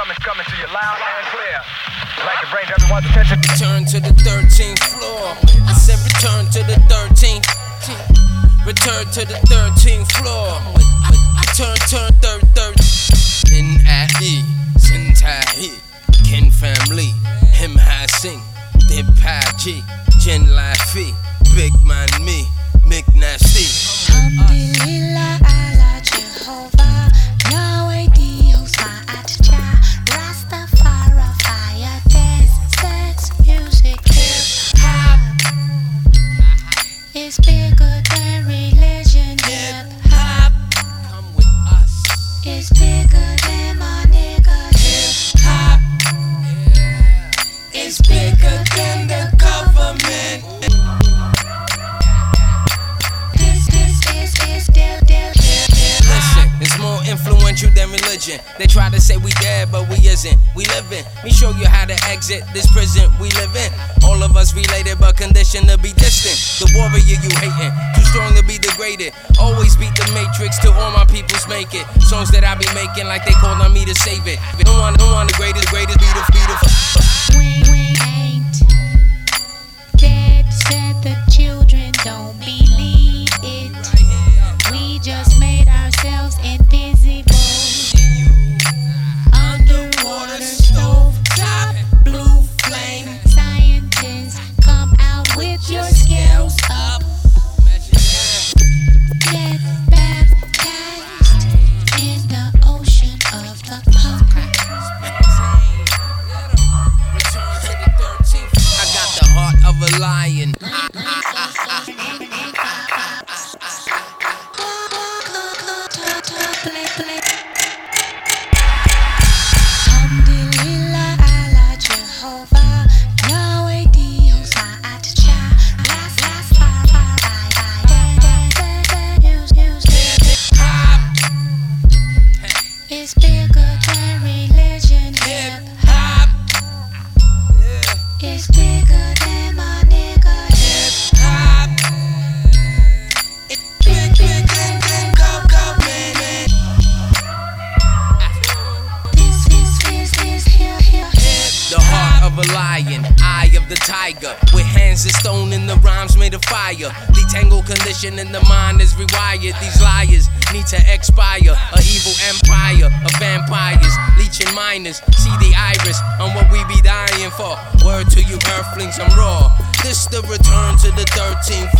coming, coming to you loud and clear. Like to bring everyone's attention. Return to the 13th floor. I said return to the 13th. Return to the 13th floor. Turn, turn, third, third. In Ahi, Sintahi, Kin family, him ha sing, Dip G, It's bigger They try to say we dead, but we isn't. We living. Me show you how to exit this prison we live in. All of us related, but conditioned to be distant. The warrior you hating, too strong to be degraded. Always beat the matrix till all my peoples make it. Songs that I be making like they called on me to save it. Don't want, don't want the greatest, greatest, be the. Of a lion, eye of the tiger. With hands of stone and the rhymes made of fire. Detangled condition in the mind is rewired. These liars need to expire. A evil empire of vampires, leeching miners. See the iris on what we be dying for. Word to you, earthlings, I'm raw. This the return to the 13th floor. Tell